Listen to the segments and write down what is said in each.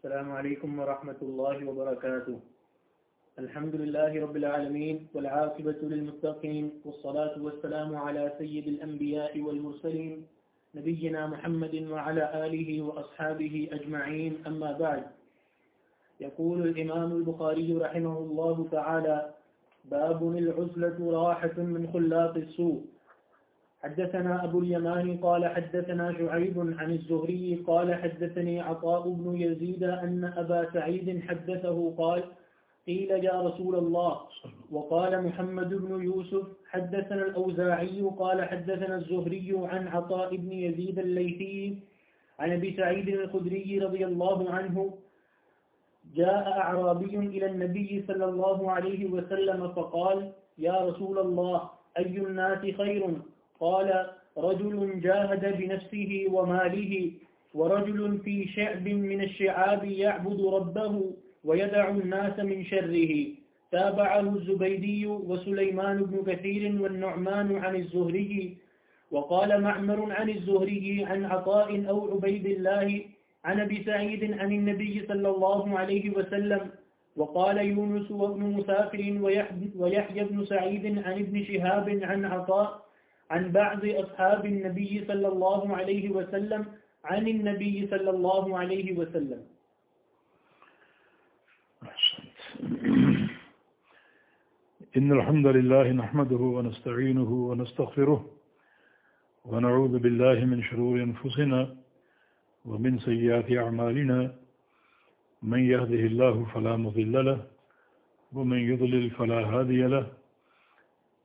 السلام عليكم ورحمة الله وبركاته. الحمد لله رب العالمين والعاقبة للمتقين والصلاة والسلام على سيد الأنبياء والمرسلين نبينا محمد وعلى آله وأصحابه أجمعين. أما بعد، يقول الإمام البخاري رحمه الله تعالى باب العزلة راحة من خلاط السوء. حدثنا أبو اليمان قال حدثنا شعيب عن الزهري قال حدثني عطاء بن يزيد أن أبا سعيد حدثه قال، قيل يا رسول الله، وقال محمد بن يوسف، حدثنا الأوزاعي قال حدثنا الزهري عن عطاء بن يزيد الليثي عن أبي سعيد الخدري رضي الله عنه، جاء أعرابي إلى النبي صلى الله عليه وسلم فقال، يا رسول الله، أي الناس خير؟ قال، رجل جاهد بنفسه وماله، ورجل في شعب من الشعاب يعبد ربه ويدع الناس من شره. تابعه الزبيدي وسليمان بن كثير والنعمان عن الزهري. وقال معمر عن الزهري عن عطاء أو عبيد الله عن أبي سعيد عن النبي صلى الله عليه وسلم. وقال يونس وابن مسافر ويحيى بن سعيد عن ابن شهاب عن عطاء عن بعض أصحاب النبي صلى الله عليه وسلم عن النبي صلى الله عليه وسلم. إن الحمد لله نحمده ونستعينه ونستغفره ونعوذ بالله من شرور أنفسنا ومن سيئات أعمالنا. من يهده الله فلا مضل له، ومن يضلل فلا هادي له.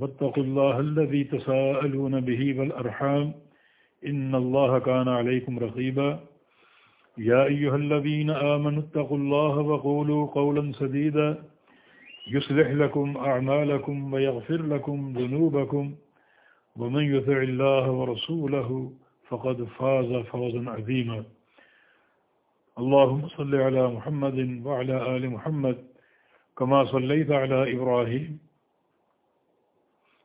واتقوا الله الذي تساءلون به والأرحام إن الله كان عليكم رقيبا. يا أيها الذين آمنوا اتقوا الله وقولوا قولا سديدا. يصلح لكم أعمالكم ويغفر لكم ذنوبكم. ومن يطع الله ورسوله فقد فاز فوزا عظيما. اللهم صل على محمد وعلى آل محمد كما صليت على إبراهيم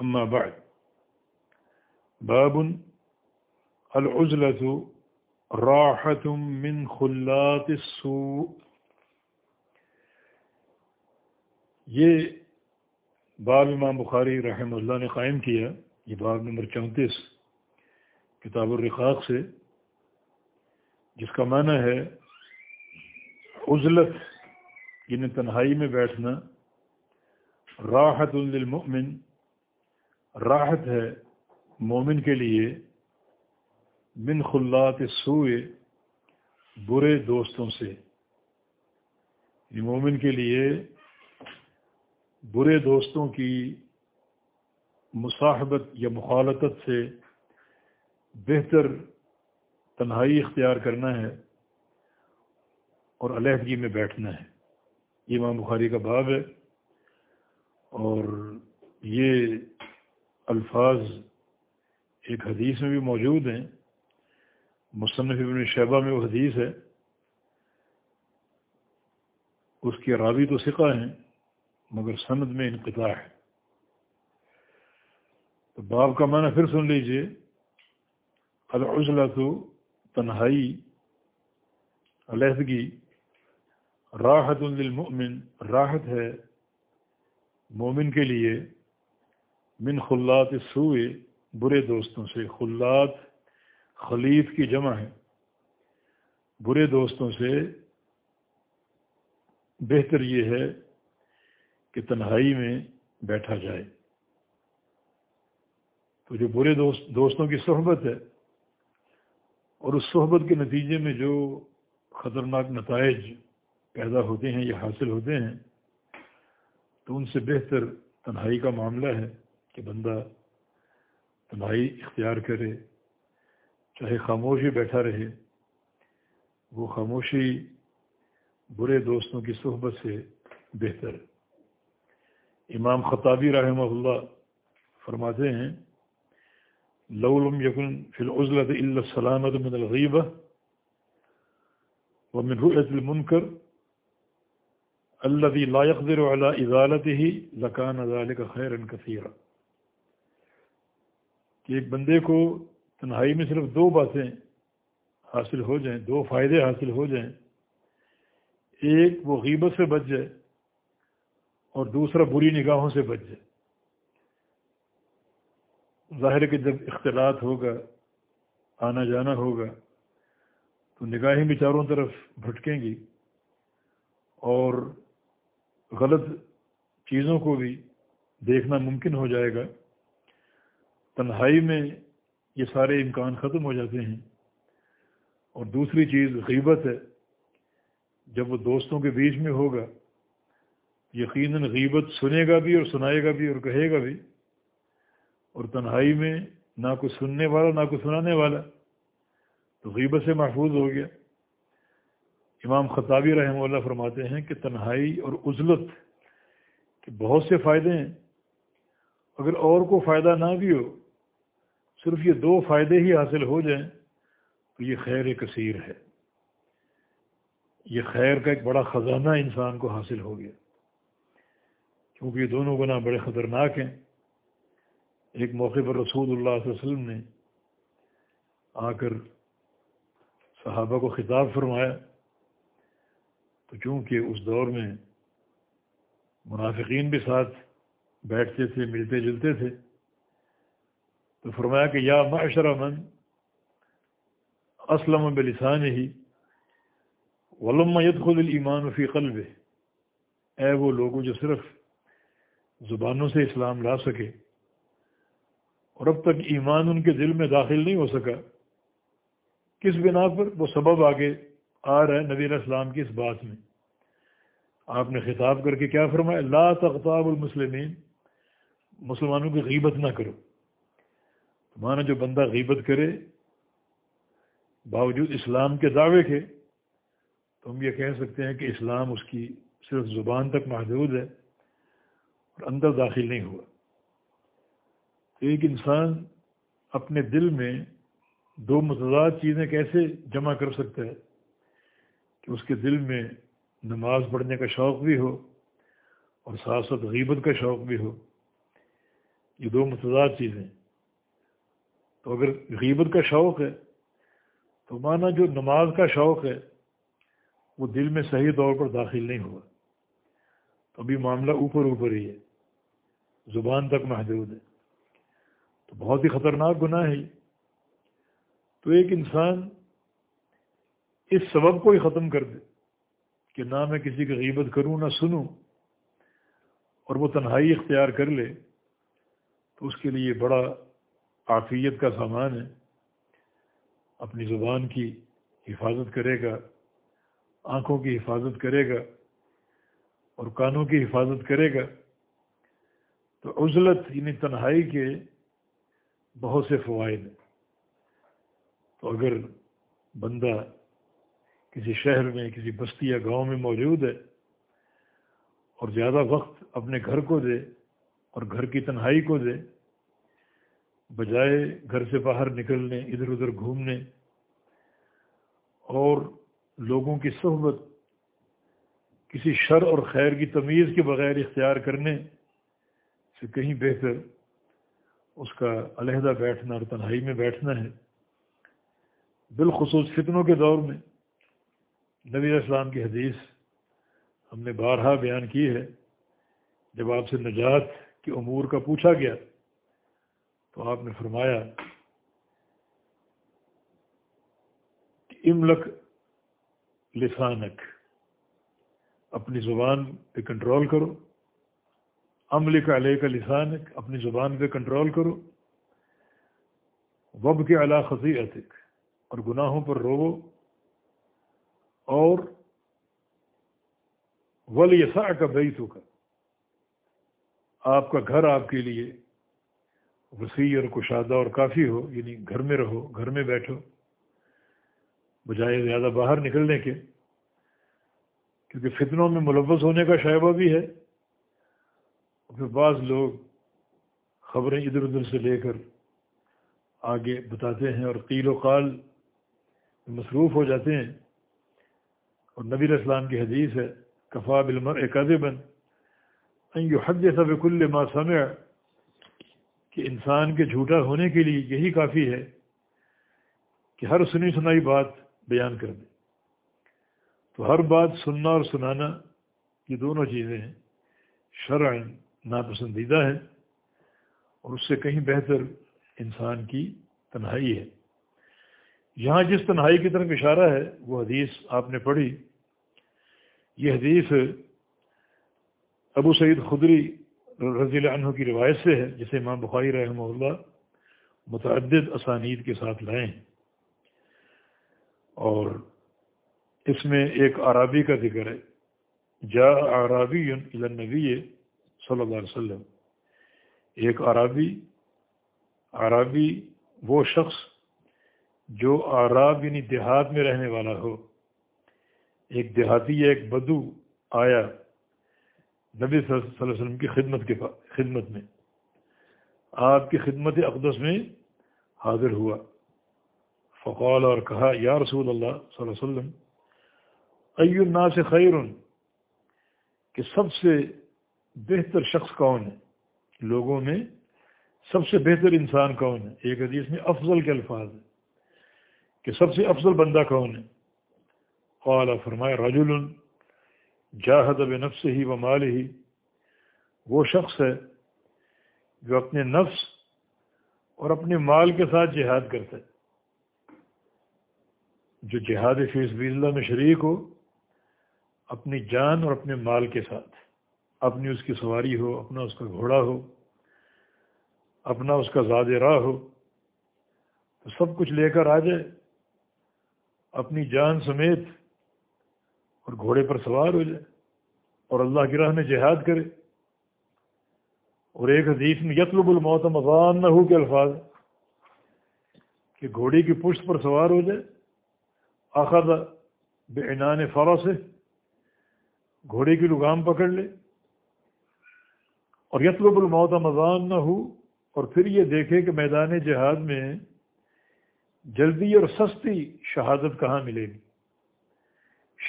أما بعد. باب العزلة راحة من خلات السوء. یہ باب امام بخاری رحم اللہ نے قائم کیا، یہ باب نمبر چونتیس، کتاب الرقاق سے، جس کا معنی ہے عزلت یعنی تنہائی میں بیٹھنا، راحت للمؤمن راحت ہے مومن کے لیے من خلات سوئے برے دوستوں سے۔ یہ مومن کے لیے برے دوستوں کی مصاحبت یا مخالطت سے بہتر تنہائی اختیار کرنا ہے اور علیحدگی میں بیٹھنا ہے۔ یہ امام بخاری کا باب ہے اور یہ الفاظ ایک حدیث میں بھی موجود ہیں۔ مصنف ابن شیبہ میں وہ حدیث ہے۔ اس کے راوی تو سکھا ہیں، مگر سند میں انقطاع ہے۔ تو باب کا معنی پھر سن لیجیے۔ العزلہ تو تنہائی، علیحدگی، راحت للمؤمن۔ راحت ہے مومن کے لیے۔ من خلات سوئے برے دوستوں سے۔ خلات خلیف کی جمع ہے برے دوستوں سے بہتر یہ ہے کہ تنہائی میں بیٹھا جائے۔ تو جو برے دوست، دوستوں کی صحبت ہے، اور اس صحبت کے نتیجے میں جو خطرناک نتائج پیدا ہوتے ہیں یا حاصل ہوتے ہیں، تو ان سے بہتر تنہائی کا معاملہ ہے۔ کہ بندہ تنہائی اختیار کرے، چاہے خاموشی بیٹھا رہے، وہ خاموشی برے دوستوں کی صحبت سے بہتر ہے۔ امام خطابی رحمہ اللہ فرماتے ہیں لولم یقن فی العزلت الا سلامت من الغیبہ ومن رؤیت المنکر الذي لا يقدر على ازالته لكان ذلك خيرا كثيرا کہ ایک بندے کو تنہائی میں صرف دو باتیں حاصل ہو جائیں، دو فائدے حاصل ہو جائیں، ایک وہ غیبت سے بچ جائے اور دوسرا بری نگاہوں سے بچ جائے۔ ظاہر کہ جب اختلاط ہوگا، آنا جانا ہوگا، تو نگاہیں بھی چاروں طرف بھٹکیں گی اور غلط چیزوں کو بھی دیکھنا ممکن ہو جائے گا۔ تنہائی میں یہ سارے امکان ختم ہو جاتے ہیں۔ اور دوسری چیز غیبت ہے۔ جب وہ دوستوں کے بیچ میں ہوگا، یقیناً غیبت سنے گا بھی اور سنائے گا بھی اور کہے گا بھی۔ اور تنہائی میں نہ کوئی سننے والا، نہ کوئی سنانے والا۔ تو غیبت سے محفوظ ہو گیا۔ امام خطابی رحمہ اللہ فرماتے ہیں کہ تنہائی اور عزلت کے بہت سے فائدے ہیں۔ اگر اور کو فائدہ نہ بھی ہو صرف یہ دو فائدے ہی حاصل ہو جائیں تو یہ خیر کثیر ہے۔ یہ خیر کا ایک بڑا خزانہ انسان کو حاصل ہو گیا۔ کیونکہ یہ دونوں گناہ بڑے خطرناک ہیں۔ ایک موقع پر رسول اللہ صلی اللہ علیہ وسلم نے آ کر صحابہ کو خطاب فرمایا۔ تو چونکہ اس دور میں منافقین بھی ساتھ بیٹھتے تھے، ملتے جلتے تھے تو فرمایا کہ یا معاشرہ من اسلم بلسان ہی ولما يدخل الایمان فی قلب اے وہ لوگوں جو صرف زبانوں سے اسلام لا سکے اور اب تک ایمان ان کے دل میں داخل نہیں ہو سکا، کس بنا پر؟ وہ سبب آگے آ رہا ہے نبی علیہ السلام کی اس بات میں۔ آپ نے خطاب کر کے کیا فرمایا؟ لا تغتاب المسلمین، مسلمانوں کی غیبت نہ کرو۔ تمہارا جو بندہ غیبت کرے، باوجود اسلام کے دعوے کے، تو ہم یہ کہہ سکتے ہیں کہ اسلام اس کی صرف زبان تک محدود ہے اور اندر داخل نہیں ہوا۔ ایک انسان اپنے دل میں دو متضاد چیزیں کیسے جمع کر سکتا ہے؟ کہ اس کے دل میں نماز پڑھنے کا شوق بھی ہو اور ساتھ ساتھ غیبت کا شوق بھی ہو۔ یہ دو متضاد چیزیں تو اگر غیبت کا شوق ہے، تو مانا جو نماز کا شوق ہے، وہ دل میں صحیح طور پر داخل نہیں ہوا۔ تو ابھی معاملہ اوپر اوپر ہی ہے، زبان تک محدود ہے۔ تو بہت ہی خطرناک گناہ ہے۔ تو ایک انسان اس سبب کو ہی ختم کر دے کہ نہ میں کسی کی غیبت کروں، نہ سنوں، اور وہ تنہائی اختیار کر لے، تو اس کے لیے بڑا عافیت کا سامان ہے، اپنی زبان کی حفاظت کرے گا، آنکھوں کی حفاظت کرے گا اور کانوں کی حفاظت کرے گا۔ تو عزلت یعنی تنہائی کے بہت سے فوائد ہیں۔ تو اگر بندہ کسی شہر میں، کسی بستی یا گاؤں میں موجود ہے اور زیادہ وقت اپنے گھر کو دے اور گھر کی تنہائی کو دے بجائے گھر سے باہر نکلنے، ادھر ادھر گھومنے اور لوگوں کی صحبت، کسی شر اور خیر کی تمیز کے بغیر اختیار کرنے سے کہیں بہتر اس کا علیحدہ بیٹھنا اور تنہائی میں بیٹھنا ہے۔ بالخصوص فتنوں کے دور میں نبی اسلام کی حدیث ہم نے بارہا بیان کی ہے۔ جب آپ سے نجات کے امور کا پوچھا گیا تو آپ نے فرمایا کہ املک لسانک، اپنی زبان پہ کنٹرول کرو۔ عمل کا علیہ کا لسان اپنی زبان پہ کنٹرول کرو۔ وب کے علا خطیعتک اور گناہوں پر رو اور ولیسا کا بیتو کا آپ کا گھر آپ کے لیے وسیع اور کشادہ اور کافی ہو یعنی گھر میں رہو، گھر میں بیٹھو، بجائے زیادہ باہر نکلنے کے، کیونکہ فتنوں میں ملوث ہونے کا شائبہ بھی ہے۔ پھر بعض لوگ خبریں ادھر ادھر سے لے کر آگے بتاتے ہیں اور قیل و قال مصروف ہو جاتے ہیں۔ اور نبی اسلام کی حدیث ہے، کفا بالمر ایک بن جو حد جیسا بکل ما سمع۔ کہ انسان کے جھوٹا ہونے کے لیے یہی کافی ہے کہ ہر سنی سنائی بات بیان کر دے۔ تو ہر بات سننا اور سنانا یہ دونوں چیزیں ہیں۔ شرع ناپسندیدہ ہے اور اس سے کہیں بہتر انسان کی تنہائی ہے۔ یہاں جس تنہائی کی طرف اشارہ ہے، وہ حدیث آپ نے پڑھی۔ یہ حدیث ابو سعید خدری رضی اللہ عنہ کی روایت سے ہے، جسے امام بخاری رحمہ اللہ متعدد اسانید کے ساتھ لائے ہیں اور اس میں ایک عرابی کا ذکر ہے۔ جا عرابی النبی صلی اللہ علیہ وسلم۔ ایک عرابی عرابی وہ شخص جو عراب یعنی دیہات میں رہنے والا ہو۔ ایک دیہاتی یا ایک بدو آیا۔ نبی صلی اللہ علیہ وسلم کی خدمت کے خدمت میں۔ آپ کی خدمت اقدس میں حاضر ہوا۔ فقال اور کہا، یا رسول اللہ صلی اللہ علیہ وسلم ای الناس خیر کہ سب سے بہتر شخص کون ہے؟ لوگوں میں سب سے بہتر انسان کون ہے؟ ایک حدیث میں افضل کے الفاظ ہے کہ سب سے افضل بندہ کون ہے؟ قال فرمائے رجل جاہد اب نفس ہی و مال ہی وہ شخص ہے جو اپنے نفس اور اپنے مال کے ساتھ جہاد کرتا ہے۔ جو جہاد فیس بھی اللہ میں شریک ہو، اپنی جان اور اپنے مال کے ساتھ، اپنی اس کی سواری ہو، اپنا اس کا گھوڑا ہو، اپنا اس کا زاد راہ ہو، تو سب کچھ لے کر آ جائے، اپنی جان سمیت اور گھوڑے پر سوار ہو جائے اور اللہ کی راہ میں جہاد کرے اور ایک حدیث میں یتلب الموت مضان نہ ہو کے الفاظ کہ گھوڑے کی پشت پر سوار ہو جائے آخر بے عنان فرا سے گھوڑے کی لگام پکڑ لے اور یتلب الموت مضان نہ ہو اور پھر یہ دیکھے کہ میدان جہاد میں جلدی اور سستی شہادت کہاں ملے گی؟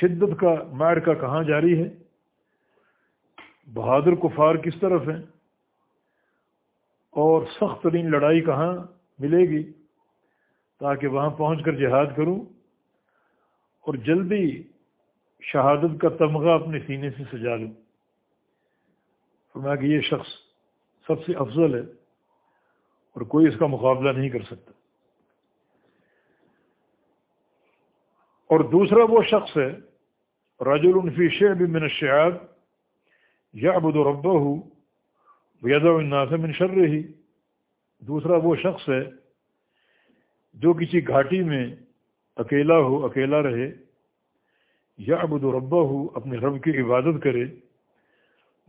شدت کا مار کا کہاں جاری ہے؟ بہادر کفار کس طرف ہیں؟ اور سخت ترین لڑائی کہاں ملے گی؟ تاکہ وہاں پہنچ کر جہاد کروں اور جلدی شہادت کا تمغہ اپنے سینے سے سجا لوں۔ فرمایا کہ یہ شخص سب سے افضل ہے اور کوئی اس کا مقابلہ نہیں کر سکتا۔ اور دوسرا وہ شخص ہے رجل فی شعب من الشعاب یعبد ربہ ویدع الناس من شرہ دوسرا وہ شخص ہے جو کسی گھاٹی میں اکیلا ہو، اکیلا رہے یعبد ربہ اپنے رب کی عبادت کرے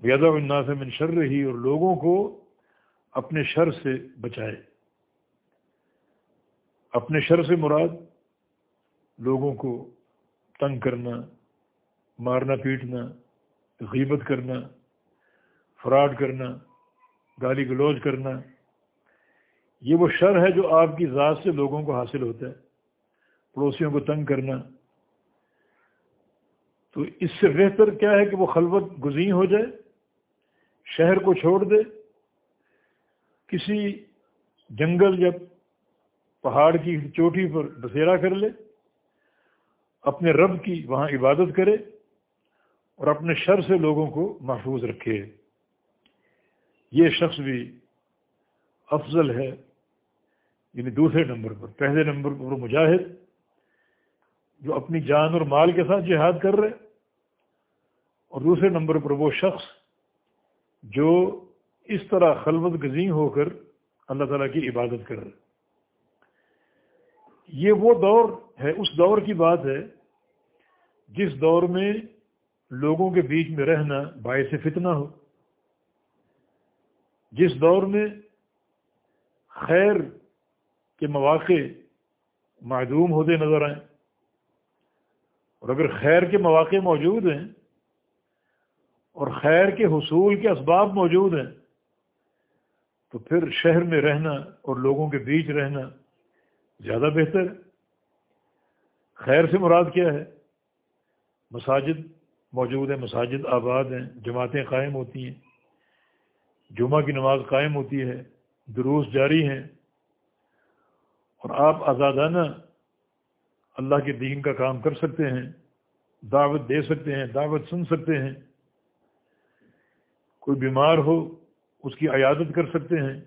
ویدع الناس من شرہ اور لوگوں کو اپنے شر سے بچائے۔ اپنے شر سے مراد لوگوں کو تنگ کرنا مارنا پیٹنا، غیبت کرنا، فراڈ کرنا، گالی گلوچ کرنا، یہ وہ شر ہے جو آپ کی ذات سے لوگوں کو حاصل ہوتا ہے، پڑوسیوں کو تنگ کرنا۔ تو اس سے بہتر کیا ہے کہ وہ خلوت گزین ہو جائے، شہر کو چھوڑ دے، کسی جنگل یا پہاڑ کی چوٹی پر بسیرا کر لے، اپنے رب کی وہاں عبادت کرے۔ اور اپنے شر سے لوگوں کو محفوظ رکھے۔ یہ شخص بھی افضل ہے یعنی دوسرے نمبر پر۔ پہلے نمبر پر وہ مجاہد، جو اپنی جان اور مال کے ساتھ جہاد کر رہے۔ اور دوسرے نمبر پر وہ شخص جو اس طرح خلوت گزین ہو کر اللہ تعالیٰ کی عبادت کر رہے۔ یہ وہ دور ہے، اس دور کی بات ہے جس دور میں لوگوں کے بیچ میں رہنا باعث فتنہ ہو۔ جس دور میں خیر کے مواقع معدوم ہوتے نظر آئیں اور اگر خیر کے مواقع موجود ہیں اور خیر کے حصول کے اسباب موجود ہیں، تو پھر شہر میں رہنا اور لوگوں کے بیچ رہنا زیادہ بہتر۔ ہے خیر سے مراد کیا ہے؟ مساجد موجود ہیں، مساجد آباد ہیں، جماعتیں قائم ہوتی ہیں۔ جمعہ کی نماز قائم ہوتی ہے، دروس جاری ہیں۔ اور آپ آزادانہ اللہ کے دین کا کام کر سکتے ہیں، دعوت دے سکتے ہیں، دعوت سن سکتے ہیں۔ کوئی بیمار ہو، اس کی عیادت کر سکتے ہیں۔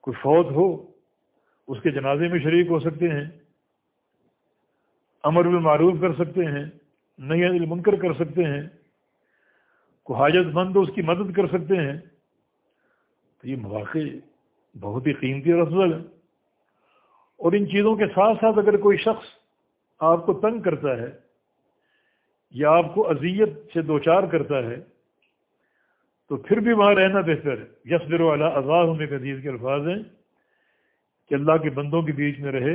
کوئی فوت ہو، اس کے جنازے میں شریک ہو سکتے ہیں۔ امر بالمعروف معروف کر سکتے ہیں۔ نئی عدل منکر کر سکتے ہیں کو حاجت مند اس کی مدد کر سکتے ہیں، تو یہ مواقع بہت ہی قیمتی اور افضل ہے اور ان چیزوں کے ساتھ ساتھ اگر کوئی شخص آپ کو تنگ کرتا ہے یا آپ کو اذیت سے دوچار کرتا ہے، تو پھر بھی وہاں رہنا بہتر ہے۔ یسبر والا آزاد ہونے کے عزیز کے الفاظ ہیں کہ اللہ کے بندوں کے بیچ میں رہے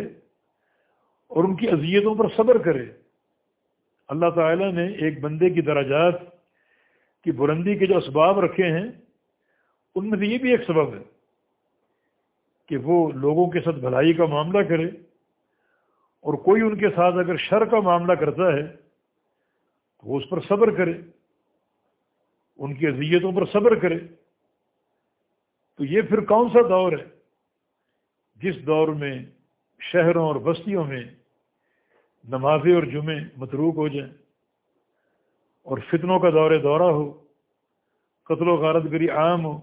اور ان کی اذیتوں پر صبر کرے۔ اللہ تعالیٰ نے ایک بندے کی دراجات کی بلندی کے جو اسباب رکھے ہیں، ان میں سے یہ بھی ایک سبب ہے کہ وہ لوگوں کے ساتھ بھلائی کا معاملہ کرے اور کوئی ان کے ساتھ اگر شر کا معاملہ کرتا ہے تو وہ اس پر صبر کرے، ان کی اذیتوں پر صبر کرے۔ تو یہ پھر کون سا دور ہے؟ جس دور میں شہروں اور بستیوں میں نمازیں اور جمعے متروک ہو جائیں اور فتنوں کا دور دورہ ہو، قتل و غارت گری عام ہو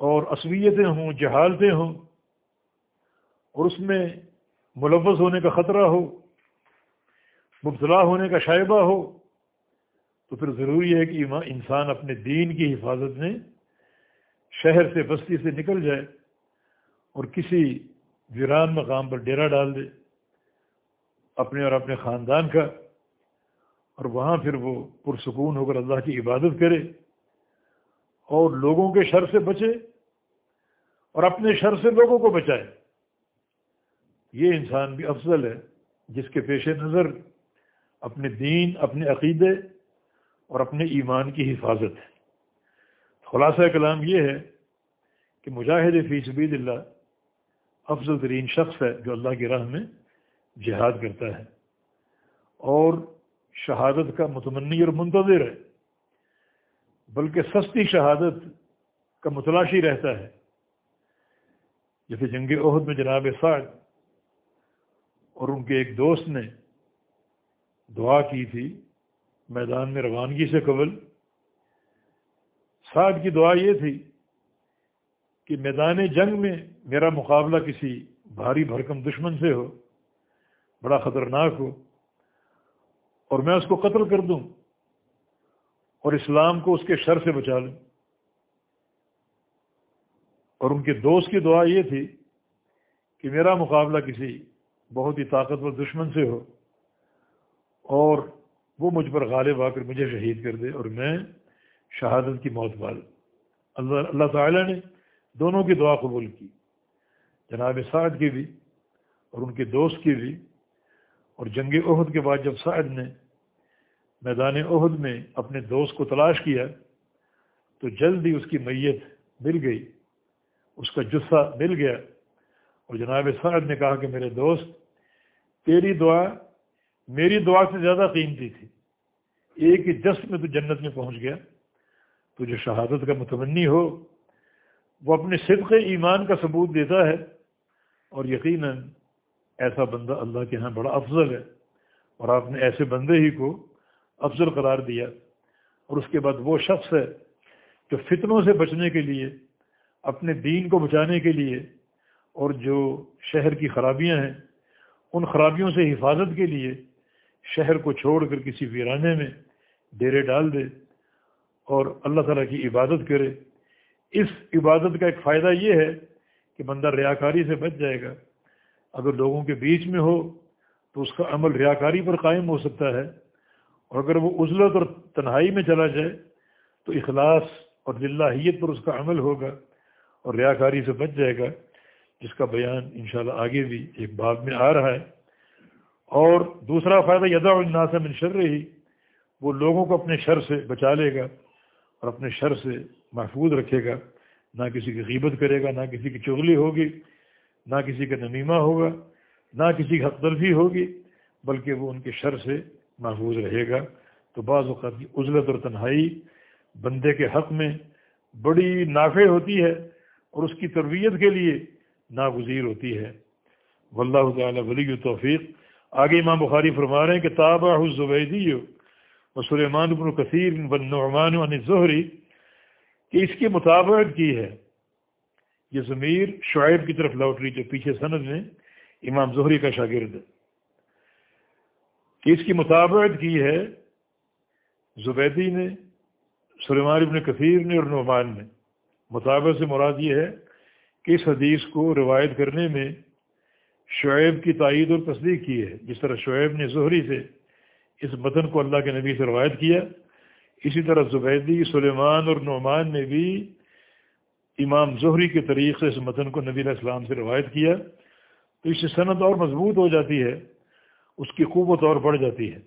اور عصویتیں ہوں، جہالتیں ہوں اور اس میں ملوث ہونے کا خطرہ ہو، مبتلا ہونے کا شائبہ ہو، تو پھر ضروری ہے کہ انسان اپنے دین کی حفاظت میں شہر سے بستی سے نکل جائے اور کسی ویران مقام پر ڈیرا ڈال دے۔ اپنے اور اپنے خاندان کا، اور وہاں پھر وہ پرسکون ہو کر اللہ کی عبادت کرے اور لوگوں کے شر سے بچے اور اپنے شر سے لوگوں کو بچائے۔ یہ انسان بھی افضل ہے جس کے پیش نظر اپنے دین، اپنے عقیدے اور اپنے ایمان کی حفاظت ہے۔ خلاصہ کلام یہ ہے کہ مجاہد فی سبید اللہ افضل ترین شخص ہے جو اللہ کی راہ میں جہاد کرتا ہے اور شہادت کا متمنی اور منتظر ہے، بلکہ سستی شہادت کا متلاشی رہتا ہے۔ جیسے جنگ عہد میں جناب سعد اور ان کے ایک دوست نے دعا کی تھی میدان میں روانگی سے قبل۔ سعد کی دعا یہ تھی کہ میدان جنگ میں میرا مقابلہ کسی بھاری بھرکم دشمن سے ہو۔ بڑا خطرناک ہو اور میں اس کو قتل کر دوں اور اسلام کو اس کے شر سے بچا لوں اور ان کے دوست کی دعا یہ تھی کہ میرا مقابلہ کسی بہت ہی طاقتور دشمن سے ہو اور وہ مجھ پر غالب آ کر مجھے شہید کر دے اور میں شہادت کی موت پال اللہ اللہ تعالیٰ نے دونوں کی دعا قبول کی۔ جناب سعد کی بھی اور ان کے دوست کی بھی۔ اور جنگ عہد کے بعد جب سعد نے میدان عہد میں اپنے دوست کو تلاش کیا، تو جلد ہی اس کی میت مل گئی، اس کا جسہ مل گیا۔ اور جناب سعد نے کہا کہ میرے دوست، تیری دعا میری دعا سے زیادہ قیمتی تھی۔ ایک ہی جس میں تو جنت میں پہنچ گیا۔ تو جو شہادت کا متمنی ہو، وہ اپنے صدق ایمان کا ثبوت دیتا ہے۔ اور یقیناً ایسا بندہ اللہ کے ہاں بڑا افضل ہے۔ اور آپ نے ایسے بندے ہی کو افضل قرار دیا۔ اور اس کے بعد وہ شخص ہے جو فتنوں سے بچنے کے لیے، اپنے دین کو بچانے کے لیے، اور جو شہر کی خرابیاں ہیں، ان خرابیوں سے حفاظت کے لیے شہر کو چھوڑ کر کسی ویرانے میں ڈیرے ڈال دے اور اللہ تعالیٰ کی عبادت کرے۔ اس عبادت کا ایک فائدہ یہ ہے کہ بندہ ریاکاری سے بچ جائے گا۔ اگر لوگوں کے بیچ میں ہو تو اس کا عمل ریاکاری پر قائم ہو سکتا ہے اور اگر وہ عزلت اور تنہائی میں چلا جائے تو اخلاص اور للہیت پر اس کا عمل ہوگا اور ریاکاری سے بچ جائے گا، جس کا بیان انشاءاللہ آگے بھی ایک باب میں آ رہا ہے۔ اور دوسرا فائدہ یدا الناس من شر رہی وہ لوگوں کو اپنے شر سے بچا لے گا اور اپنے شر سے محفوظ رکھے گا۔ نہ کسی کی غیبت کرے گا، نہ کسی کی چغلی ہوگی۔ نہ کسی کا نمیمہ ہوگا، نہ کسی کی حق تلفی ہوگی، بلکہ وہ ان کے شر سے محفوظ رہے گا۔ تو بعض اوقات کی عزلت اور تنہائی بندے کے حق میں بڑی نافع ہوتی ہے اور اس کی تربیت کے لیے ناگزیر ہوتی ہے۔ واللہ تعالی ولی توفیق آگے امام بخاری فرما رہے ہیں کہ تابع الزبیدی و سلیمان بن کثیر بن نعمان عن ظہری کہ اس کی مطابقت کی ہے۔ یہ ضمیر شعیب کی طرف لوٹ رہی جو پیچھے سند میں امام ظہری کا شاگرد ہے۔ کہ اس کی مطابقت کی ہے زبیدی نے، سلیمان ابن کثیر نے اور نعمان نے۔ مطابق سے مراد یہ ہے کہ اس حدیث کو روایت کرنے میں شعیب کی تائید اور تصدیق کی ہے۔ جس طرح شعیب نے ظہری سے اس متن کو اللہ کے نبی سے روایت کیا، اسی طرح زبیدی، سلیمان اور نعمان نے بھی امام ظہری کے طریق سے اس متن کو نبی علیہ السلام سے روایت کیا تو اس سے صنعت اور مضبوط ہو جاتی ہے، اس کی قوت اور بڑھ جاتی ہے۔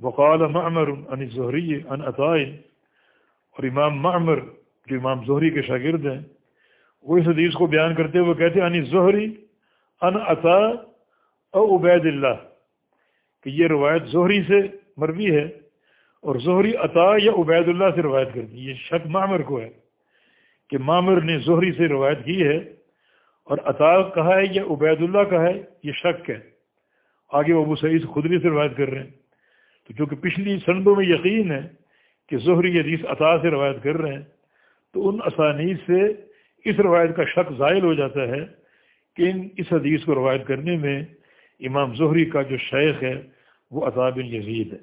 وقال معمر ان ظہری ان عطائن اور امام معمر جو امام ظہری کے شاگرد ہیں، وہ اس حدیث کو بیان کرتے ہوئے کہتے ہیں ان ظہری ان عطا او عبید اللہ کہ یہ روایت ظہری سے مروی ہے اور ظہری عطا یا عبید اللہ سے روایت کرتی ہے، یہ شک معمر کو ہے۔ کہ معمر نے ظہری سے روایت کی ہے اور عطا کہا ہے یا عبید اللہ کا ہے، یہ شک ہے۔ آگے وہ ابو سعید خدری سے روایت کر رہے ہیں۔ تو چونکہ پچھلی سندوں میں یقین ہے کہ ظہری حدیث عطا سے روایت کر رہے ہیں، تو ان اسانید سے اس روایت کا شک زائل ہو جاتا ہے کہ ان اس حدیث کو روایت کرنے میں امام ظہری کا جو شیخ ہے، وہ عطاب یزید ہے۔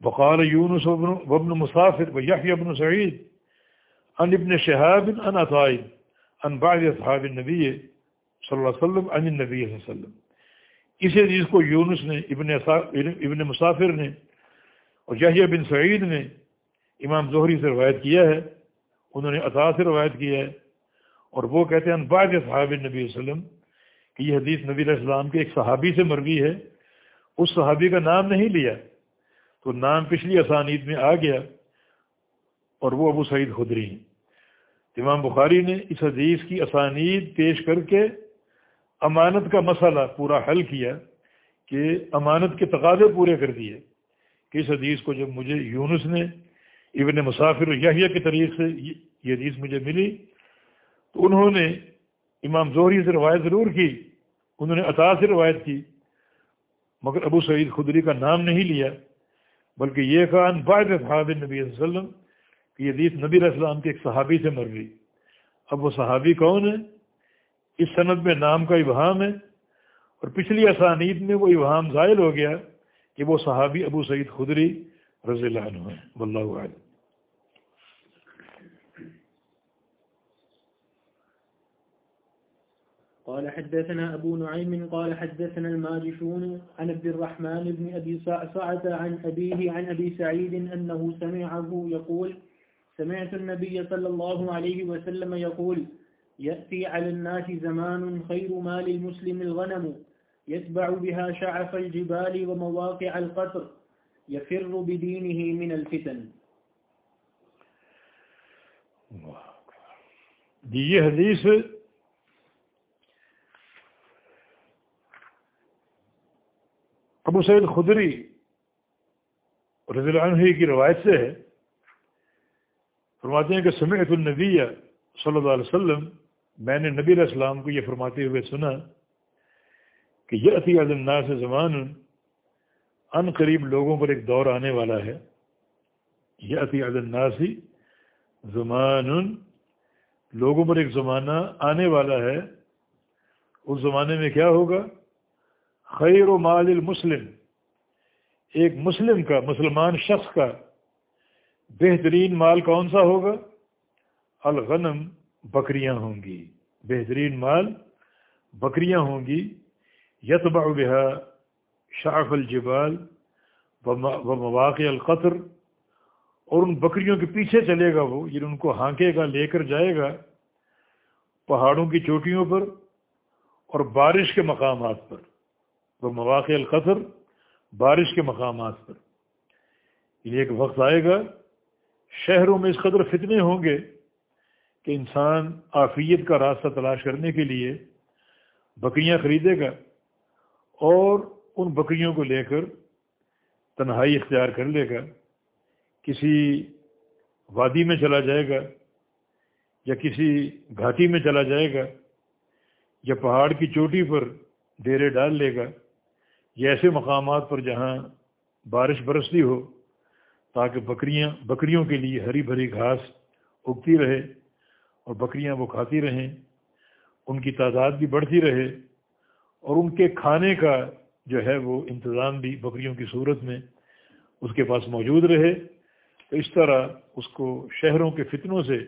بقال یونس وبن مسافر و یحیی ابن سعید ان ابن شہاب ان عطائد ان بعض اصحاب النبی صلی اللہ علیہ وسلم ان النبی صلی اللہ علیہ وسلم. اسی حدیث کو یونس نے، ابن ابن مسافر نے اور یحییٰ بن سعید نے امام ظہری سے روایت کیا ہے، انہوں نے عطا سے روایت کیا ہے اور وہ کہتے ہیں بعض صحاب نبی علیہ وسلم کہ یہ حدیث نبی علیہ السلام کے ایک صحابی سے مروی ہے، اس صحابی کا نام نہیں لیا تو نام پچھلی اسانید میں آ گیا اور وہ ابو سعید خدری ہیں۔ امام بخاری نے اس حدیث کی اسانید پیش کر کے امانت کا مسئلہ پورا حل کیا کہ امانت کے تقاضے پورے کر دیے۔ کہ اس حدیث کو جب مجھے یونس نے، ابن مسافر یحییٰ کے طریق سے یہ حدیث مجھے ملی، تو انہوں نے امام زہری سے روایت ضرور کی، انہوں نے عطا سے روایت کی، مگر ابو سعید خدری کا نام نہیں لیا، بلکہ یہ کہا بعد صحاب نبی علیہ وسلم کہ یہ حدیث نبی علیہ السلام کے ایک صحابی سے مر گئی اب وہ صحابی کون ہے؟ اس صنعت میں نام کا ابہام ہے اور پچھلی اسانید میں وہ ابہام ظاہر ہو گیا کہ وہ صحابی ابو سعید خدری رضی اللہ عنہ ہے واللہ عالم قال حدثنا أبو نعيم قال حدثنا الماجشون عن عبد الرحمن بن أبي سعد عن أبيه عن أبي سعيد أنه سمعه يقول سمعت النبي صلى الله عليه وسلم يقول، يأتي على الناس زمان خير مال المسلم الغنم، يتبع بها شعف الجبال ومواقع القطر، يفر بدينه من الفتن. یہ حدیث ابو سعید خدری رضی اللہ عنہ کی روایت سے ہے۔ فرماتے ہیں کہ سمعت النبی صلی اللہ علیہ وسلم، میں نے نبی علیہ السلام کو یہ فرماتے ہوئے سنا کہ یہ عطی الناس سے زمان، ان قریب لوگوں پر ایک دور آنے والا ہے۔ یہ عطی الناسی زمان، لوگوں پر ایک زمانہ آنے والا ہے۔ اس زمانے میں کیا ہوگا؟ خیر و مال المسلم۔ ایک مسلم کا، مسلمان شخص کا بہترین مال کون سا ہوگا؟ الغنم بکریاں ہوں گی۔ بہترین مال بکریاں ہوں گی۔ یتبع بہا شاف الجبال و مواقع القطر، اور ان بکریوں کے پیچھے چلے گا وہ یہ ان کو ہانکے گا، لے کر جائے گا پہاڑوں کی چوٹیوں پر اور بارش کے مقامات پر۔ وہ مواقع القطر، بارش کے مقامات پر۔ یہ ایک وقت آئے گا شہروں میں اس قدر فتنے ہوں گے کہ انسان آفیت کا راستہ تلاش کرنے کے لیے بکریاں خریدے گا اور ان بکریوں کو لے کر تنہائی اختیار کر لے گا، کسی وادی میں چلا جائے گا یا کسی گھاٹی میں چلا جائے گا یا پہاڑ کی چوٹی پر ڈیرے ڈال لے گا، یا ایسے مقامات پر جہاں بارش برستی ہو۔ تاکہ بکریاں بکریوں کے لیے ہری بھری گھاس اگتی رہے اور بکریاں وہ کھاتی رہیں، ان کی تعداد بھی بڑھتی رہے اور ان کے کھانے کا جو ہے وہ انتظام بھی بکریوں کی صورت میں اس کے پاس موجود رہے۔ تو اس طرح اس کو شہروں کے فتنوں سے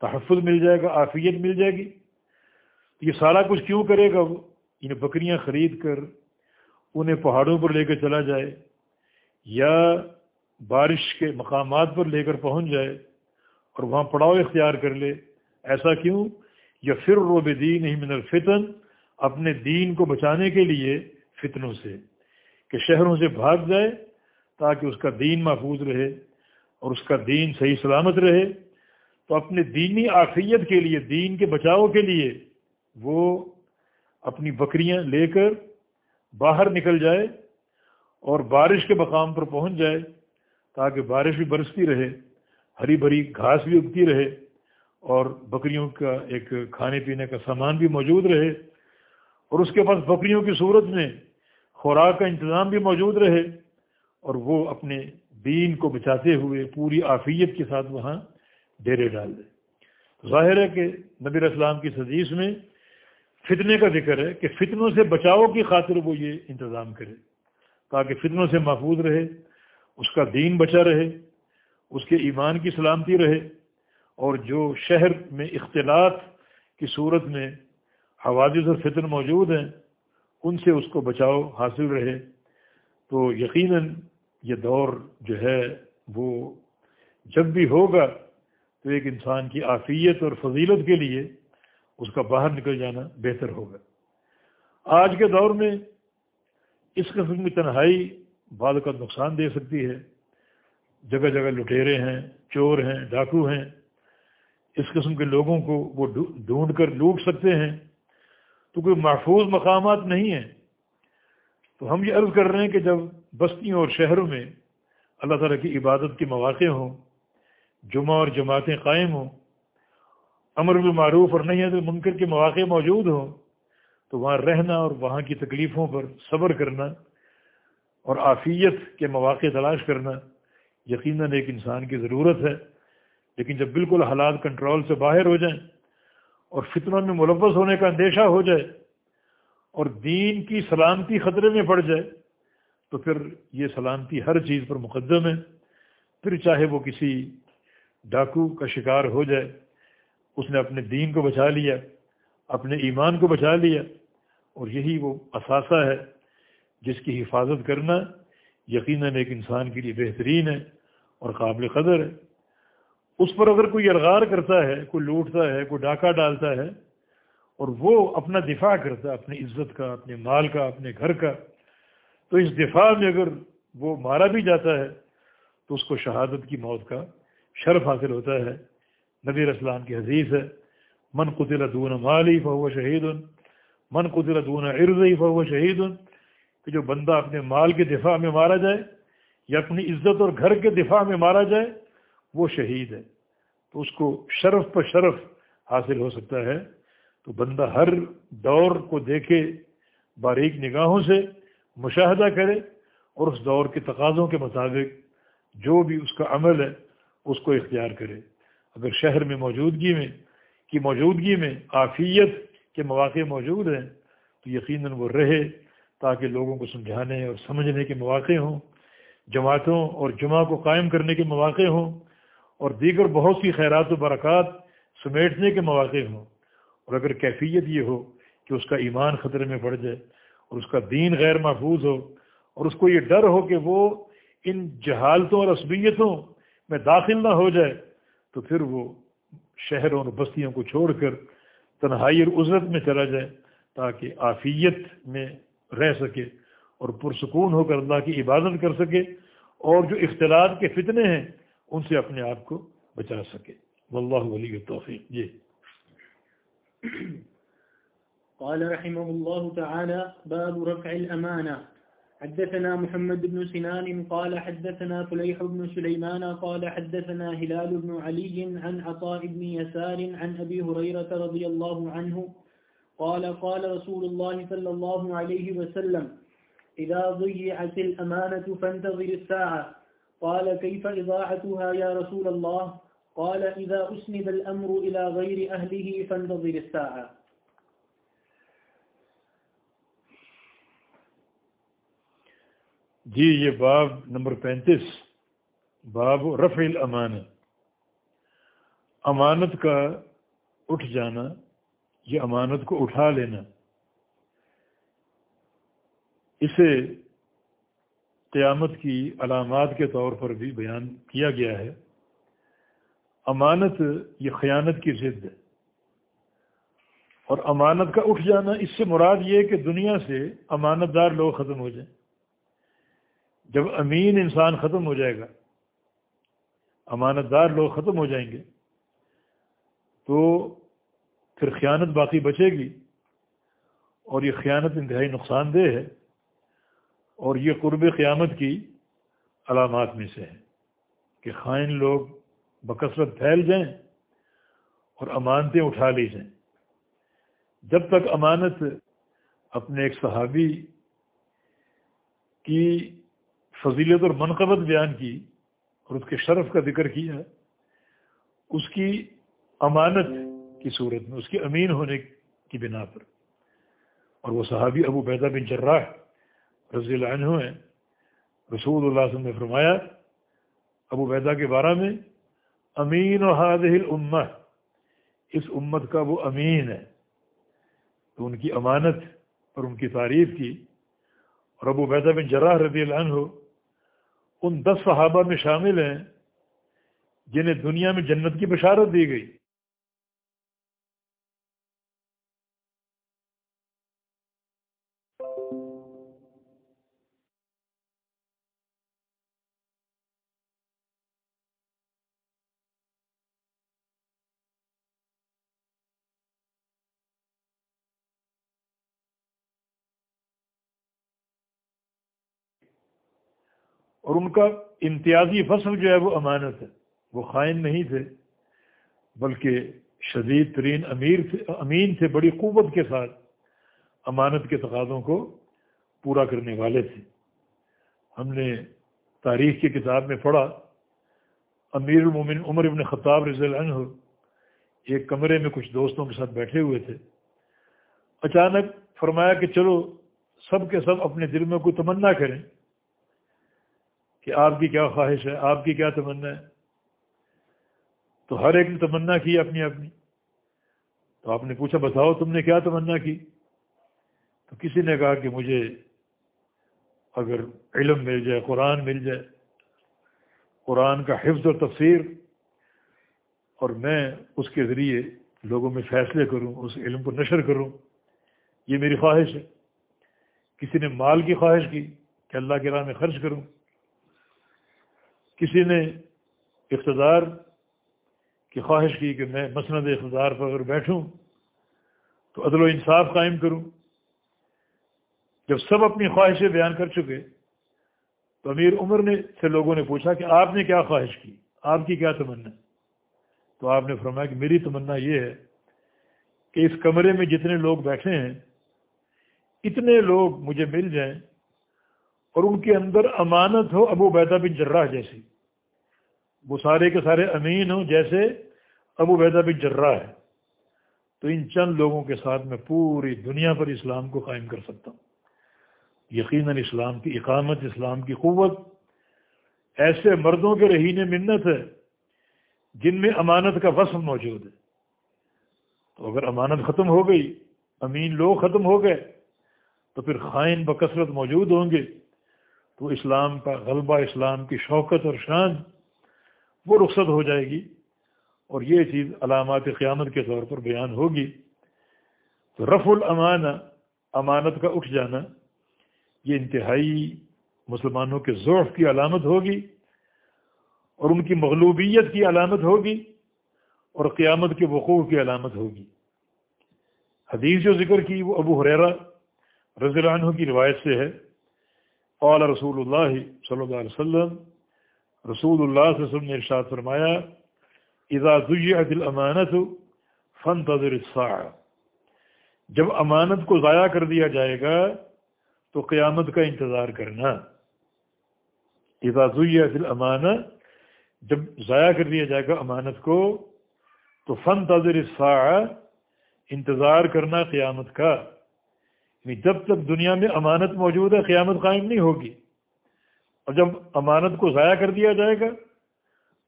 تحفظ مل جائے گا آفیت مل جائے گی۔ یہ سارا کچھ کیوں کرے گا وہ؟ انہیں بکریاں خرید کر انہیں پہاڑوں پر لے کر چلا جائے۔ یا بارش کے مقامات پر لے کر پہنچ جائے اور وہاں پڑاؤ اختیار کر لے، ایسا کیوں؟ یا پھر روب دین من الفتن، اپنے دین کو بچانے کے لیے فتنوں سے، کہ شہروں سے بھاگ جائے تاکہ اس کا دین محفوظ رہے اور اس کا دین صحیح سلامت رہے۔ تو اپنے دینی آفیت کے لیے، دین کے بچاؤ کے لیے وہ اپنی بکریاں لے کر باہر نکل جائے اور بارش کے مقام پر پہنچ جائے۔ تاکہ بارش بھی برستی رہے، ہری بھری گھاس بھی اگتی رہے اور بکریوں کا ایک کھانے پینے کا سامان بھی موجود رہے۔ اور اس کے پاس بکریوں کی صورت میں خوراک کا انتظام بھی موجود رہے۔ اور وہ اپنے دین کو بچاتے ہوئے پوری آفیت کے ساتھ وہاں ڈیرے ڈال دے۔ ظاہر ہے کہ نبی اسلام کی حدیث میں فتنے کا ذکر ہے کہ فتنوں سے بچاؤ کی خاطر وہ یہ انتظام کرے، تاکہ فتنوں سے محفوظ رہے۔ اس کا دین بچا رہے، اس کے ایمان کی سلامتی رہے، اور جو شہر میں اختلاط کی صورت میں حوادث اور فتن موجود ہیں، ان سے اس کو بچاؤ حاصل رہے۔ تو یقیناً یہ دور جو ہے، وہ جب بھی ہوگا تو ایک انسان کی آفیت اور فضیلت کے لیے اس کا باہر نکل جانا بہتر ہوگا۔ آج کے دور میں اس قسم کی تنہائی بعد کا نقصان دے سکتی ہے۔ جگہ جگہ لٹیرے ہیں، چور ہیں، ڈاکو ہیں۔ اس قسم کے لوگوں کو وہ ڈھونڈ کر لوٹ سکتے ہیں۔ تو کوئی محفوظ مقامات نہیں ہیں۔ تو ہم یہ عرض کر رہے ہیں کہ جب بستیوں اور شہروں میں اللہ تعالیٰ کی عبادت کے مواقع ہوں، جمعہ اور جماعتیں قائم ہوں، امر بالمعروف اور نہیں تو منکر کے مواقع موجود ہوں، تو وہاں رہنا اور وہاں کی تکلیفوں پر صبر کرنا اور آفیت کے مواقع تلاش کرنا یقیناً ایک انسان کی ضرورت ہے، لیکن جب بالکل حالات کنٹرول سے باہر ہو جائیں اور فتنوں میں ملوث ہونے کا اندیشہ ہو جائے اور دین کی سلامتی خطرے میں پڑ جائے، تو پھر یہ سلامتی ہر چیز پر مقدم ہے۔ پھر چاہے وہ کسی ڈاکو کا شکار ہو جائے، اس نے اپنے دین کو بچا لیا، اپنے ایمان کو بچا لیا، اور یہی وہ اثاثہ ہے۔ جس کی حفاظت کرنا یقیناً ایک انسان کے لیے بہترین ہے اور قابل قدر ہے۔ اس پر اگر کوئی ارغار کرتا ہے، کوئی لوٹتا ہے، کوئی ڈاکہ ڈالتا ہے اور وہ اپنا دفاع کرتا ہے، اپنی عزت کا، اپنے مال کا، اپنے گھر کا، تو اس دفاع میں اگر وہ مارا بھی جاتا ہے، تو اس کو شہادت کی موت کا شرف حاصل ہوتا ہے۔ نبی اسلام کی حدیث ہے، من قطر دون مالی فہو شہید من قطر دون عرضی فہو شہید کہ جو بندہ اپنے مال کے دفاع میں مارا جائے یا اپنی عزت اور گھر کے دفاع میں مارا جائے، وہ شہید ہے۔ تو اس کو شرف پر شرف حاصل ہو سکتا ہے۔ تو بندہ ہر دور کو دیکھے، باریک نگاہوں سے مشاہدہ کرے اور اس دور کے تقاضوں کے مطابق جو بھی اس کا عمل ہے، اس کو اختیار کرے۔ اگر شہر میں موجودگی میں، کی موجودگی میں آفیت کے مواقع موجود ہیں، تو یقیناً وہ رہے تاکہ لوگوں کو سمجھانے اور سمجھنے کے مواقع ہوں، جماعتوں اور جمعہ کو قائم کرنے کے مواقع ہوں اور دیگر بہت سی خیرات و برکات سمیٹنے کے مواقع ہوں۔ اور اگر کیفیت یہ ہو کہ اس کا ایمان خطرے میں پڑ جائے اور اس کا دین غیر محفوظ ہو اور اس کو یہ ڈر ہو کہ وہ ان جہالتوں اور عصبیتوں میں داخل نہ ہو جائے، تو پھر وہ شہروں اور بستیوں کو چھوڑ کر تنہائی اور عزرت میں چلا جائے تاکہ آفیت میں رہ سکے اور پرسکون ہو کر اللہ کی عبادت کر سکے اور جو اختلاط کے فتنے ہیں ان سے اپنے آپ کو بچا سکے۔ واللہ ولی توفیق جی۔ قال رحمه الله تعالى باب رفع الأمانة حدثنا محمد بن سنان قال حدثنا فليح بن سليمان قال حدثنا هلال بن علي عن عطاء بن يسار عن أبي هريرة رضي الله عنه قال قال رسول الله صلى الله عليه وسلم، إذا ضيعت الأمانة فانتظر الساعة. قال، كيف إضاعتها يا رسول الله؟ قال، إذا أسند الأمر إلى غير أهله فانتظر الساعة. جی یہ باب نمبر پینتیس، باب رفع الامان امانت کا اٹھ جانا یہ امانت کو اٹھا لینا۔ اسے قیامت کی علامات کے طور پر بھی بیان کیا گیا ہے۔ امانت یہ خیانت کی ضد ہے۔ اور امانت کا اٹھ جانا، اس سے مراد یہ کہ دنیا سے امانت دار لوگ ختم ہو جائیں۔ جب امین انسان ختم ہو جائے گا امانت دار لوگ ختم ہو جائیں گے، تو پھر خیانت باقی بچے گی اور یہ خیانت انتہائی نقصان دہ ہے اور یہ قرب قیامت کی علامات میں سے ہے کہ خائن لوگ بکثرت پھیل جائیں اور امانتیں اٹھا لی جائیں۔ جب تک امانت اپنے ایک صحابی کی فضیلت اور منقبت بیان کی اور اس کے شرف کا ذکر کیا، اس کی امانت کی صورت میں، اس کی امین ہونے کی بنا پر۔ اور وہ صحابی ابو بیدہ بن جراح رضی اللہ عنہ ہیں۔ رسول اللہ علیہ وسلم نے فرمایا، ابو بیدہ کے بارے میں، امین و حاضح الامہ اس امت کا وہ امین ہے۔ تو ان کی امانت اور ان کی تعریف کی۔ اور ابو بیدہ بن جراح رضی اللہ عنہ، ان دس صحابہ میں شامل ہیں، جنہیں دنیا میں جنت کی بشارت دی گئی۔ اور ان کا امتیازی فصل جو ہے وہ امانت ہے۔ وہ خائن نہیں تھے، بلکہ شدید ترین امیر تھے، امین تھے، بڑی قوت کے ساتھ امانت کے تقاضوں کو پورا کرنے والے تھے۔ ہم نے تاریخ کی کتاب میں پڑھا، امیر المومن عمر ابن خطاب رضی اللہ عنہ ایک کمرے میں کچھ دوستوں کے ساتھ بیٹھے ہوئے تھے۔ اچانک فرمایا کہ چلو، سب کے سب اپنے دل میں کوئی تمنا کریں۔ کہ آپ کی کیا خواہش ہے؟ آپ کی کیا تمنا ہے؟ تو ہر ایک نے تمنا کی اپنی اپنی۔ تو آپ نے پوچھا، بتاؤ تم نے کیا تمنا کی؟ تو کسی نے کہا کہ مجھے اگر علم مل جائے، قرآن مل جائے، قرآن کا حفظ و تفسیر، اور میں اس کے ذریعے لوگوں میں فیصلے کروں، اس علم کو نشر کروں، یہ میری خواہش ہے۔ کسی نے مال کی خواہش کی کہ اللہ کے راہ میں خرچ کروں کسی نے اقتدار کی خواہش کی کہ میں مسند اقتدار پر اگر بیٹھوں تو عدل و انصاف قائم کروں۔ جب سب اپنی خواہشیں بیان کر چکے تو امیر عمر نے سے لوگوں نے پوچھا کہ آپ نے کیا خواہش کی؟ آپ کی کیا تمنا؟ تو آپ نے فرمایا کہ میری تمنا یہ ہے کہ اس کمرے میں جتنے لوگ بیٹھے ہیں، اتنے لوگ مجھے مل جائیں اور ان کے اندر امانت ہو ابو بیدہ بن جراح جیسی۔ وہ سارے کے سارے امین ہوں جیسے ابو بیدہ بن جراح ہے۔ تو ان چند لوگوں کے ساتھ میں پوری دنیا پر اسلام کو قائم کر سکتا ہوں۔ یقیناً اسلام کی اقامت، اسلام کی قوت۔ ایسے مردوں کے رہینے منت ہے جن میں امانت کا وصف موجود ہے۔ تو اگر امانت ختم ہو گئی، امین لوگ ختم ہو گئے، تو پھر خائن بکثرت موجود ہوں گے۔ تو اسلام کا غلبہ، اسلام کی شوکت اور شان وہ رخصت ہو جائے گی اور یہ چیز علامات قیامت کے طور پر بیان ہوگی۔ تو رف الامانہ، امانت کا اٹھ جانا، یہ انتہائی مسلمانوں کے ضعف کی علامت ہوگی اور ان کی مغلوبیت کی علامت ہوگی اور قیامت کے وقوع کی علامت ہوگی۔ حدیث جو ذکر کی وہ ابو حریرا رضی اللہ عنہ کی روایت سے ہے۔ قال رسول اللہ صلی اللہ علیہ وسلم، رسول اللہ صلی اللہ علیہ وسلم نے ارشاد فرمایا، اذا ضیعت الامانت فانتظر الساعة جب امانت کو ضائع کر دیا جائے گا، تو قیامت کا انتظار کرنا۔ اذا ضیعت الامانت جب ضائع کر دیا جائے گا امانت کو، تو فن تاظر انتظار کرنا قیامت کا۔ یعنی جب تک دنیا میں امانت موجود ہے، قیامت قائم نہیں ہوگی۔ اور جب امانت کو ضائع کر دیا جائے گا،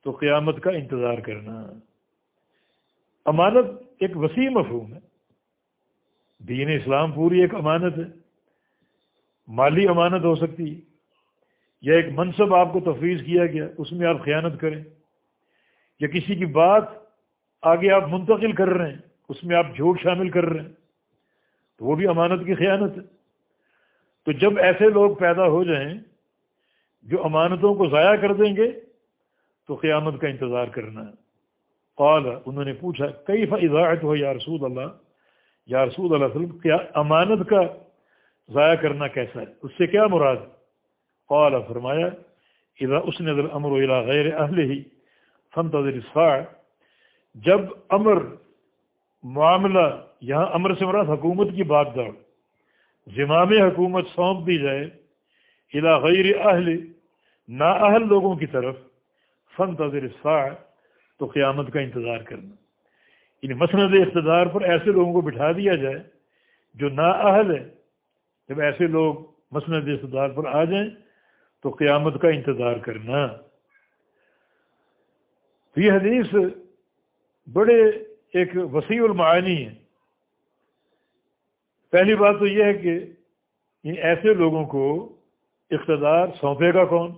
تو قیامت کا انتظار کرنا۔ امانت ایک وسیع مفہوم ہے۔ دین اسلام پوری ایک امانت ہے۔ مالی امانت ہو سکتی ہے۔ یا ایک منصب آپ کو تفویض کیا گیا، اس میں آپ خیانت کریں۔ یا کسی کی بات آگے آپ منتقل کر رہے ہیں، اس میں آپ جھوٹ شامل کر رہے ہیں۔ تو وہ بھی امانت کی خیانت ہے۔ تو جب ایسے لوگ پیدا ہو جائیں جو امانتوں کو ضائع کر دیں گے، تو قیامت کا انتظار کرنا ہے۔ قال، انہوں نے پوچھا کئی فضاعت ہو یا رسول اللہ؟ یا رسول اللہ وسلم، کیا امانت کا ضائع کرنا کیسا ہے؟ اس سے کیا مراد؟ قال، فرمایا، اذا اسند الامر الى غیر اہل ہی فانتظر الساعة جب امر معاملہ یہاں امر سے مراد حکومت کی بات دوڑ زمام حکومت سونپ دی جائے، الى غیر اہل، نا اہل لوگوں کی طرف۔ فانتظر الساعة، تو قیامت کا انتظار کرنا۔ یعنی مسند اقتدار پر ایسے لوگوں کو بٹھا دیا جائے جو نا اہل ہے جب ایسے لوگ مسند اقتدار پر آ جائیں، تو قیامت کا انتظار کرنا۔ تو یہ حدیث بڑے ایک وسیع المعانی ہے پہلی بات تو یہ ہے کہ ایسے لوگوں کو اقتدار سونپے گا کون؟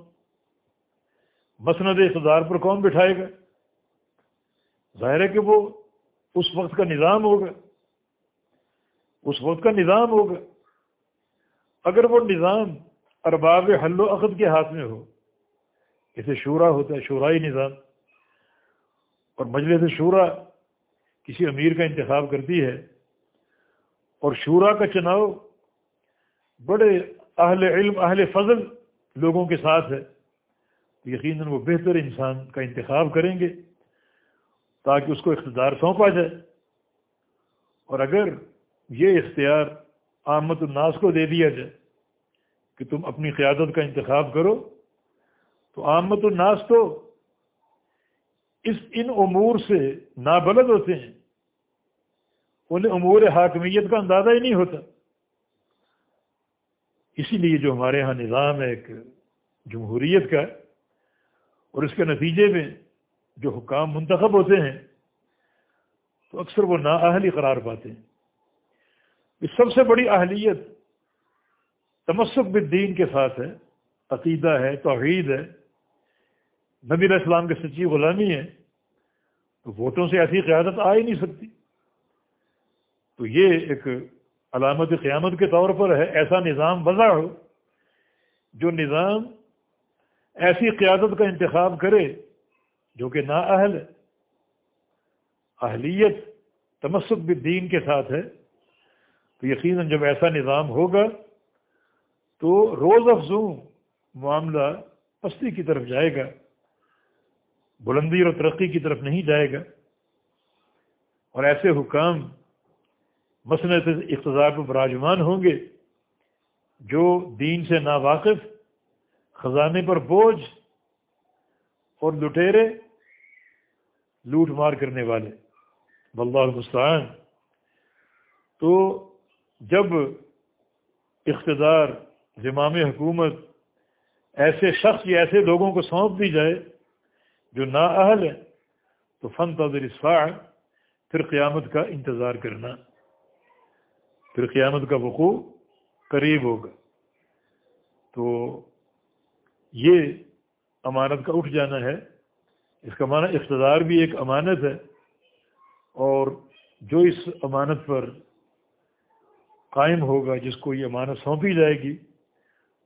مسند اقتدار پر کون بٹھائے گا؟ ظاہر ہے کہ وہ اس وقت کا نظام ہوگا۔ اس وقت کا نظام ہوگا۔ اگر وہ نظام ارباب حل و عقد کے ہاتھ میں ہو، اسے شورا ہوتا ہے، شورائی نظام۔ اور مجلس شورا کسی امیر کا انتخاب کرتی ہے اور شورا کا چناؤ بڑے اہل علم، اہل فضل لوگوں کے ساتھ ہے۔ یقیناً وہ بہتر انسان کا انتخاب کریں گے تاکہ اس کو اقتدار سونپا جائے۔ اور اگر یہ اختیار آمد الناس کو دے دیا جائے کہ تم اپنی قیادت کا انتخاب کرو، تو آمد الناس تو اس ان امور سے نابلد ہوتے ہیں۔ انہیں امور حاکمیت کا اندازہ ہی نہیں ہوتا۔ اسی لیے جو ہمارے ہاں نظام ہے، ایک جمہوریت کا اور اس کے نتیجے میں جو حکام منتخب ہوتے ہیں، تو اکثر وہ نااہلی قرار پاتے ہیں۔ اس سب سے بڑی اہلیت تمسک بالدین کے ساتھ ہے، عقیدہ ہے، توحید ہے۔ نبی علیہ السلام کے سچی غلامی ہے تو ووٹوں سے ایسی قیادت آ ہی نہیں سکتی۔ تو یہ ایک علامت قیامت کے طور پر ہے، ایسا نظام وضع ہو جو نظام ایسی قیادت کا انتخاب کرے جو کہ نا اہل ہے۔ اہلیت تمسک بالدین کے ساتھ ہے۔ تو یقیناً جب ایسا نظام ہوگا تو روز افزوں معاملہ پستی کی طرف جائے گا، بلندی اور ترقی کی طرف نہیں جائے گا۔ اور ایسے حکام مسنت اقتدار پر براجمان ہوں گے۔ جو دین سے ناواقف، خزانے پر بوجھ اور لٹیرے لوٹ مار کرنے والے۔ بلّہ المستان تو جب اقتدار، زمام حکومت ایسے شخص یا ایسے لوگوں کو سونپ دی جائے جو نا اہل ہے تو فن تدر اسفاع پھر قیامت کا انتظار کرنا۔ پھر قیامت کا وقوع قریب ہوگا۔ تو یہ امانت کا اٹھ جانا ہے۔ اس کا معنی اقتدار بھی ایک امانت ہے۔ اور جو اس امانت پر قائم ہوگا، جس کو یہ امانت سونپی جائے گی،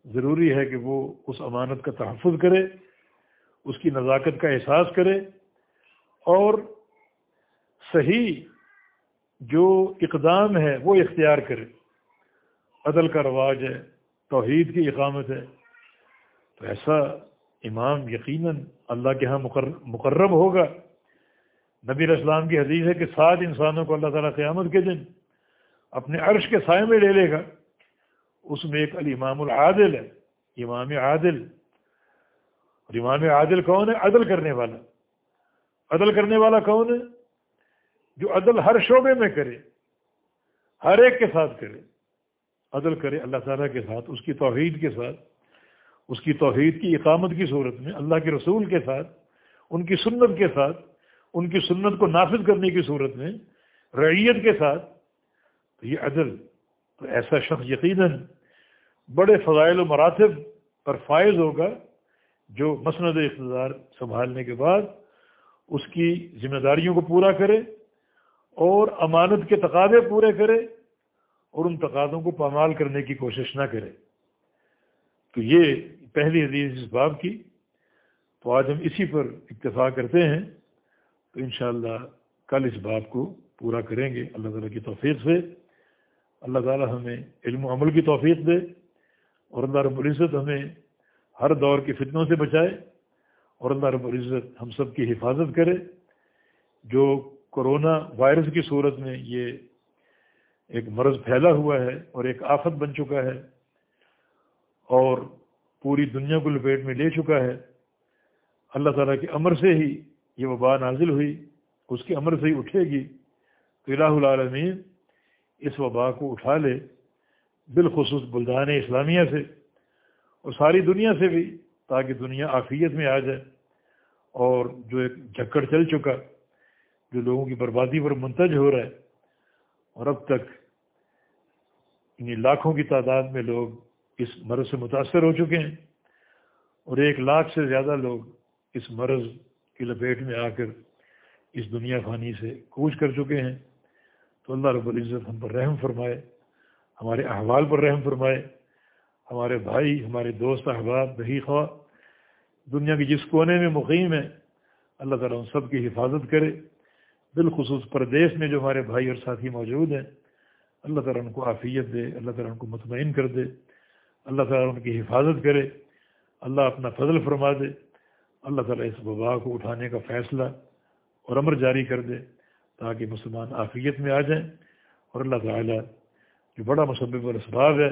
ضروری ہے کہ وہ اس امانت کا تحفظ کرے، اس کی نزاکت کا احساس کرے اور صحیح جو اقدام ہے وہ اختیار کرے۔ عدل کا رواج ہے، توحید کی اقامت ہے۔ تو ایسا امام یقیناً اللہ کے ہاں مقرب ہوگا۔ نبی اسلام کی حدیث ہے کہ سات انسانوں کو اللہ تعالیٰ قیامت کے دن اپنے عرش کے سائے میں لے لے گا۔ اس میں ایک الامام العادل ہے، امام عادل۔ اور امام عادل کون ہے؟ عدل کرنے والا۔ عدل کرنے والا کون ہے؟ جو عدل ہر شعبے میں کرے، ہر ایک کے ساتھ کرے، عدل کرے اللہ تعالیٰ کے ساتھ، اس کی توحید کے ساتھ، اس کی توحید کی اقامت کی صورت میں، اللہ کے رسول کے ساتھ، ان کی سنت کے ساتھ، ان کی سنت کو نافذ کرنے کی صورت میں، رعیت کے ساتھ، تو یہ عدل تو ایسا شخص یقیناً بڑے فضائل و مراتب پر فائز ہوگا جو مسند اقتدار سنبھالنے کے بعد اس کی ذمہ داریوں کو پورا کرے اور امانت کے تقاضے پورے کرے اور ان تقاضوں کو پامال کرنے کی کوشش نہ کرے۔ تو یہ پہلی حدیث اس باب کی۔ تو آج ہم اسی پر اتفاق کرتے ہیں۔ تو انشاءاللہ کل اس باب کو پورا کریں گے۔ اللہ تعالیٰ کی توفیق سے۔ اللہ تعالیٰ ہمیں علم و عمل کی توفیق دے اور اللہ رب العزت ہمیں ہر دور کی فتنوں سے بچائے اور اللہ رب العزت ہم سب کی حفاظت کرے۔ جو کرونا وائرس کی صورت میں یہ ایک مرض پھیلا ہوا ہے اور ایک آفت بن چکا ہے اور پوری دنیا کو لپیٹ میں لے چکا ہے۔ اللہ تعالیٰ کے امر سے ہی یہ وبا نازل ہوئی، اس کے امر سے ہی اٹھے گی۔ تو الہ العالمین اس وبا کو اٹھا لے، بالخصوص بلدان اسلامیہ سے اور ساری دنیا سے بھی، تاکہ دنیا آفیت میں آ جائے اور جو ایک جھکڑ چل چکا جو لوگوں کی بربادی پر منتج ہو رہا ہے۔ اور اب تک انہیں لاکھوں کی تعداد میں لوگ اس مرض سے متاثر ہو چکے ہیں۔ اور ایک لاکھ سے زیادہ لوگ اس مرض کی لپیٹ میں آ کر اس دنیا فانی سے کوچ کر چکے ہیں۔ تو اللہ رب العزت ہم پر رحم فرمائے، ہمارے احوال پر رحم فرمائے، ہمارے بھائی، ہمارے دوست، احباب دہی خواہ، دنیا کی جس کونے میں مقیم ہے اللہ تعالیٰ ان سب کی حفاظت کرے۔ بالخصوص پردیش میں جو ہمارے بھائی اور ساتھی موجود ہیں، اللہ تعالیٰ ان کو عافیت دے، اللہ تعالیٰ ان کو مطمئن کر دے، اللہ تعالیٰ ان کی حفاظت کرے، اللہ اپنا فضل فرما دے، اللہ تعالیٰ اس وبا کو اٹھانے کا فیصلہ اور امر جاری کر دے تاکہ مسلمان عافیت میں آ جائیں۔ اور اللہ تعالیٰ جو بڑا مسبب اور اسباب ہے،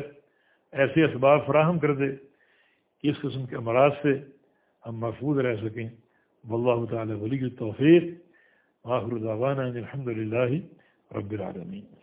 ایسے اسباب فراہم کر دے کہ اس قسم کے امراض سے ہم محفوظ رہ سکیں۔ واللہ تعالیٰ ولی توفیق آخر دعوانا الحمد للہ رب العالمین۔